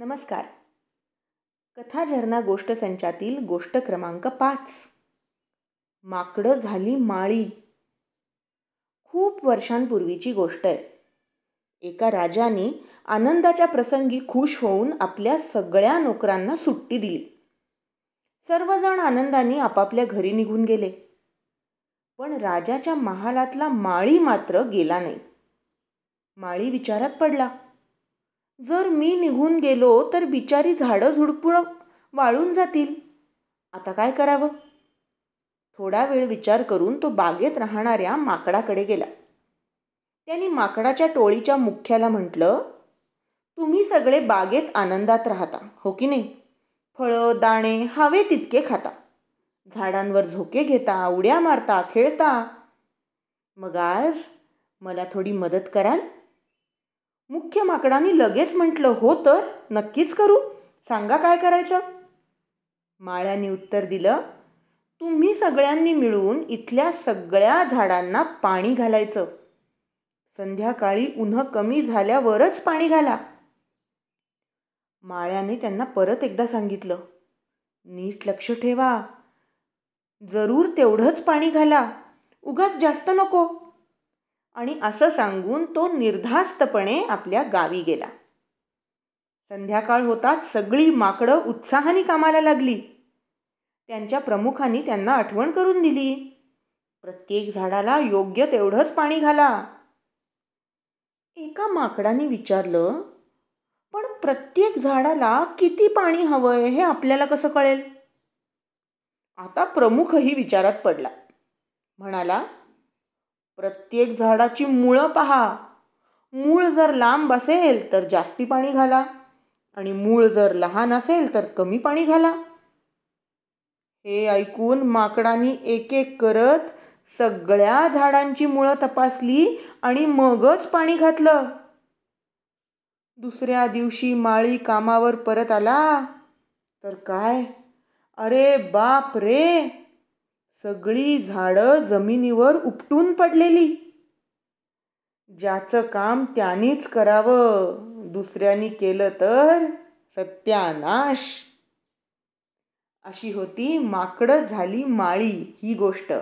नमस्कार. कथा झरना गोष्ट संचातील गोष्ट क्रमांक पाच. माकडं झाली माळी. खूप वर्षांपूर्वीची गोष्ट आहे. एका राजाने आनंदाच्या प्रसंगी खुश होऊन आपल्या सगळ्या नोकरांना सुट्टी दिली. सर्वजण आनंदाने आपापल्या घरी निघून गेले. पण राजाच्या महालातला माळी मात्र गेला नाही. माळी विचारात पडला. जर मी निघून गेलो तर बिचारी झाडं झुडपुळं वाळून जातील. आता काय करावं? थोडा वेळ विचार करून तो बागेत राहणाऱ्या माकडाकडे गेला. त्यांनी माकडाच्या टोळीच्या मुख्याला म्हटलं तुम्ही सगळे बागेत आनंदात राहता हो की नाही? फळं दाणे हवे तितके खाता. झाडांवर झोके घेता उड्या मारता खेळता. मग आज मला थोडी मदत कराल? मुख्य माकडाने लगेच म्हटलं हो तर नक्कीच करू. सांगा काय करायचं? माळ्याने उत्तर दिलं तुम्ही सगळ्यांनी मिळून इथल्या सगळ्या झाडांना पाणी घालायचं. संध्याकाळी उन्ह कमी झाल्यावरच पाणी घाला. माळ्याने त्यांना परत एकदा सांगितलं नीट लक्ष ठेवा. जरूर तेवढंच पाणी घाला. उगाच जास्त नको. आणि असं सांगून तो निर्धास्तपणे आपल्या गावी गेला. संध्याकाळ होताच सगळी माकडं उत्साहाने कामाला लागली. त्यांच्या प्रमुखांनी त्यांना आठवण करून दिली. प्रत्येक झाडाला योग्य तेवढंच पाणी घाला. एका माकडाने विचारलं पण प्रत्येक झाडाला किती पाणी हवंय हे आपल्याला कसं कळेल? आता प्रमुखही विचारात पडला. म्हणाला प्रत्येक झाडाची मुळं पहा. मूळ जर लांब असेल तर जास्ती पाणी घाला आणि मूळ जर लहान असेल तर कमी पाणी घाला. हे ऐकून माकडांनी एक एक करत सगळ्या झाडांची मुळं तपासली आणि मगच पाणी घातलं. दुसऱ्या दिवशी माळी कामावर परत आला. तर काय? अरे बाप रे! सगळी झाडं जमिनीवर उपटून पडलेली. ज्याचं काम त्यानेच करावं. दुसऱ्यानी केलं तर सत्यानाश. अशी होती माकडं झाली माळी ही गोष्ट.